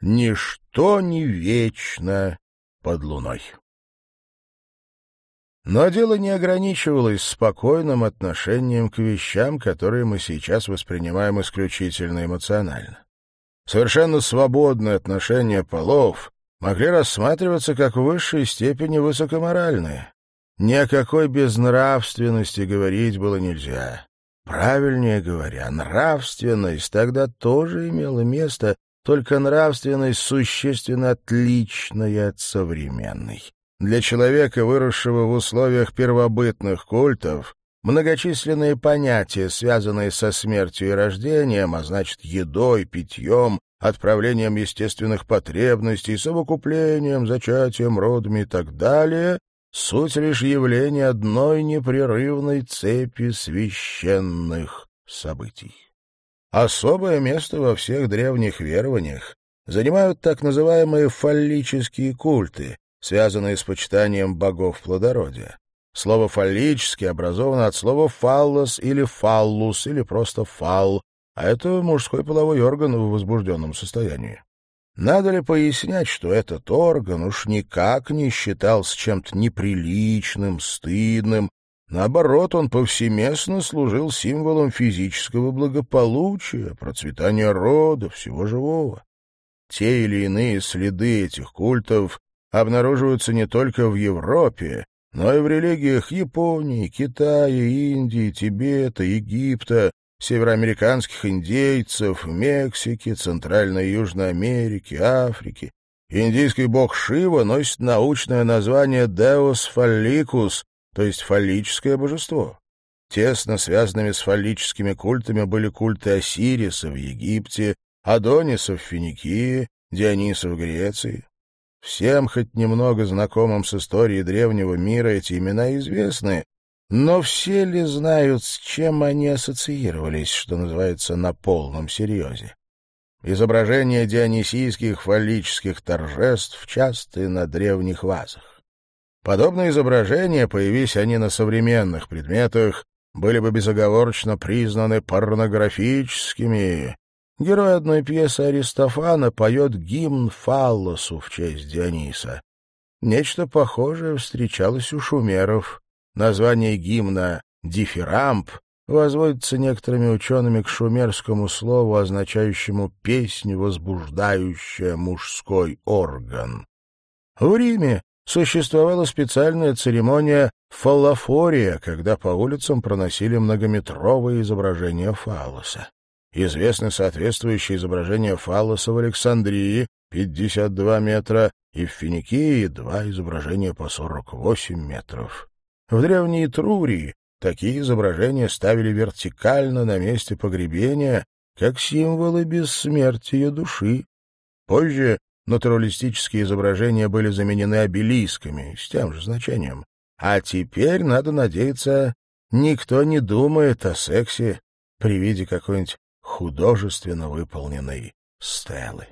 «Ничто не вечно под луной». Но дело не ограничивалось спокойным отношением к вещам, которые мы сейчас воспринимаем исключительно эмоционально. Совершенно свободное отношение полов могли рассматриваться как в высшей степени высокоморальные. Ни о какой безнравственности говорить было нельзя. Правильнее говоря, нравственность тогда тоже имела место, только нравственность существенно отличная от современной. Для человека, выросшего в условиях первобытных культов, многочисленные понятия, связанные со смертью и рождением, а значит, едой, питьем, отправлением естественных потребностей, совокуплением, зачатием, родами и так далее, суть лишь явление одной непрерывной цепи священных событий. Особое место во всех древних верованиях занимают так называемые фаллические культы, связанные с почитанием богов плодородия. Слово «фаллический» образовано от слова «фаллос» или «фаллус» или просто «фалл», а это мужской половой орган в возбужденном состоянии. Надо ли пояснять, что этот орган уж никак не считался чем-то неприличным, стыдным, Наоборот, он повсеместно служил символом физического благополучия, процветания рода, всего живого. Те или иные следы этих культов обнаруживаются не только в Европе, но и в религиях Японии, Китая, Индии, Тибета, Египта, североамериканских индейцев, Мексики, Центральной и Южной Америки, Африки. Индийский бог Шива носит научное название Deus Fallicus, то есть фаллическое божество. Тесно связанными с фаллическими культами были культы Осириса в Египте, Адониса в Финикии, Диониса в Греции. Всем хоть немного знакомым с историей древнего мира эти имена известны, но все ли знают, с чем они ассоциировались, что называется, на полном серьезе? Изображения дионисийских фаллических торжеств часты на древних вазах. Подобные изображения, появись они на современных предметах, были бы безоговорочно признаны порнографическими, Герой одной пьесы Аристофана поет гимн Фаллосу в честь Диониса. Нечто похожее встречалось у шумеров. Название гимна «дифирамб» возводится некоторыми учеными к шумерскому слову, означающему «песнь, возбуждающая мужской орган». В Риме существовала специальная церемония фаллофория, когда по улицам проносили многометровые изображения фаллоса. Известны соответствующие изображения фаллоса в Александрии, 52 метра, и в Финикии два изображения по 48 метров. В древней Трурии такие изображения ставили вертикально на месте погребения, как символы бессмертия души. Позже натуралистические изображения были заменены обелисками с тем же значением. А теперь, надо надеяться, никто не думает о сексе при виде какой-нибудь художественно выполненной стелы.